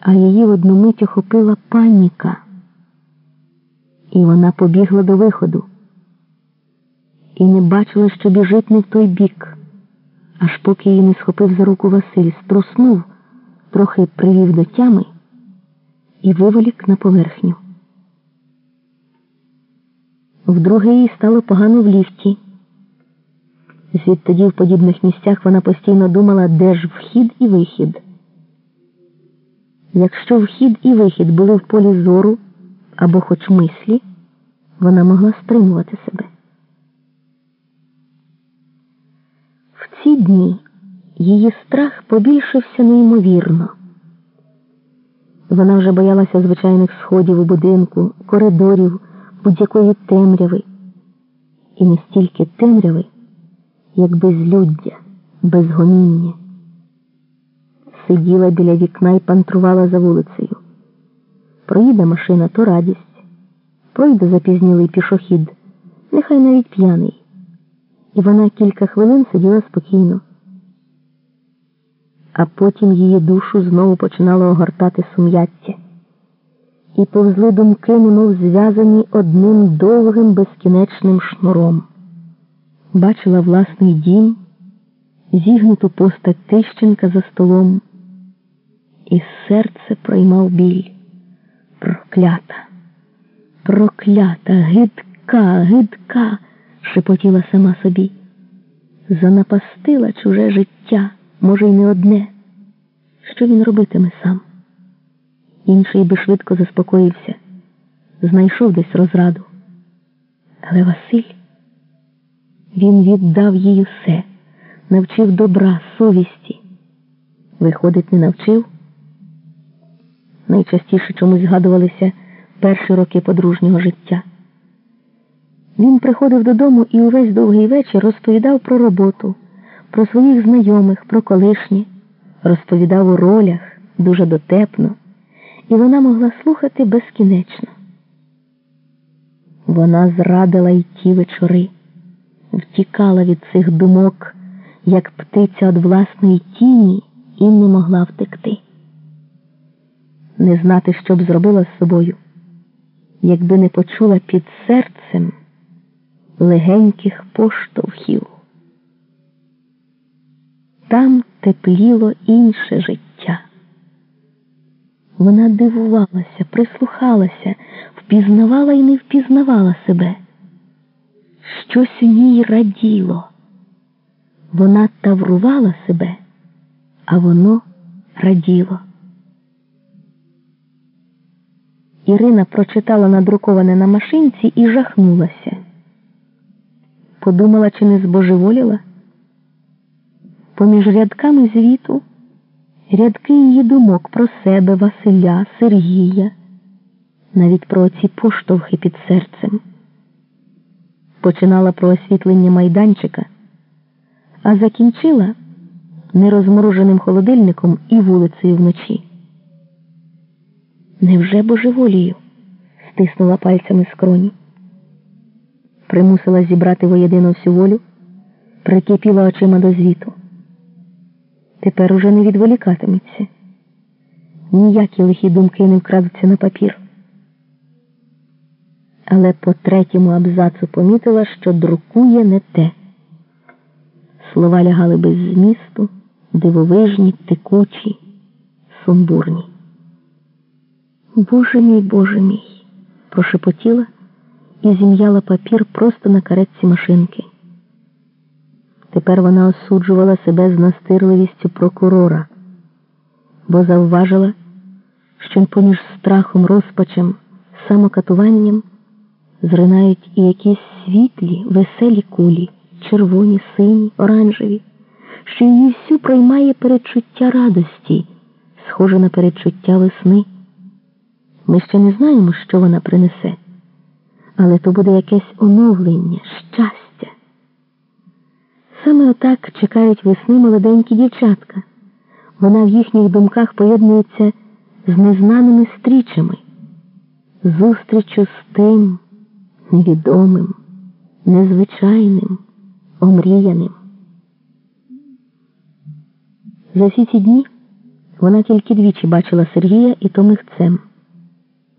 а її в одну мить охопила паніка, і вона побігла до виходу і не бачила, що біжить не в той бік, аж поки її не схопив за руку Василь, струснув, трохи привів до тями і виволік на поверхню. Вдруге їй стало погано в ліфті. Звідтоді в подібних місцях вона постійно думала, де ж вхід і вихід. Якщо вхід і вихід були в полі зору або хоч мислі, вона могла стримувати себе. В ці дні її страх побільшився неймовірно. Вона вже боялася звичайних сходів у будинку, коридорів, будь-якої темряви. І не стільки темряви, як безлюддя, безгоміння. Сиділа біля вікна і пантрувала за вулицею. Проїде машина то радість, пройде запізнілий пішохід, нехай навіть п'яний. І вона кілька хвилин сиділа спокійно. А потім її душу знову починало огортати сум'яття. І повзли думки, немов зв'язані одним довгим безкінечним шнуром. Бачила власний дім, зігнуту постать Тищенка за столом, і серце проймав біль. Проклята, проклята, гидка, гидка, шепотіла сама собі. Занапастила чуже життя, може, й не одне. Що він робитиме сам? Інший би швидко заспокоївся, знайшов десь розраду. Але Василь, він віддав їй усе, навчив добра, совісті. Виходить, не навчив. Найчастіше чомусь згадувалися перші роки подружнього життя. Він приходив додому і увесь довгий вечір розповідав про роботу, про своїх знайомих, про колишні, розповідав у ролях дуже дотепно, і вона могла слухати безкінечно. Вона зрадила й ті вечори, втікала від цих думок, як птиця від власної тіні, і не могла втекти. Не знати, що б зробила з собою, якби не почула під серцем легеньких поштовхів. Там тепліло інше життя. Вона дивувалася, прислухалася, впізнавала і не впізнавала себе. Щось у ній раділо. Вона таврувала себе, а воно раділо. Ірина прочитала надруковане на машинці і жахнулася. Подумала, чи не збожеволіла. Поміж рядками звіту рядки її думок про себе, Василя, Сергія, навіть про ці поштовхи під серцем. Починала про освітлення майданчика, а закінчила нерозмороженим холодильником і вулицею вночі. Невже божеволію? стиснула пальцями скроні. Примусила зібрати воєдину всю волю, прикипіла очима до звіту. Тепер уже не відволікатиметься. Ніякі лихі думки не вкрадуться на папір. Але по третьому абзацу помітила, що друкує не те. Слова лягали без змісту, дивовижні, текучі, сумбурні. Боже мій, Боже мій, прошепотіла і зім'яла папір просто на каретці машинки. Тепер вона осуджувала себе з настирливістю прокурора, бо завважила, що поміж страхом, розпачем, самокатуванням зринають і якісь світлі, веселі кулі, червоні, сині, оранжеві, що її всю проймає передчуття радості, схоже на передчуття весни. Ми ще не знаємо, що вона принесе, але то буде якесь оновлення, щастя. Саме отак чекають весни молоденькі дівчатка. Вона в їхніх думках поєднується з незнаними стрічами, зустрічю з тим невідомим, незвичайним, омріяним. За всі ці дні Вона тільки двічі бачила Сергія і то михцем.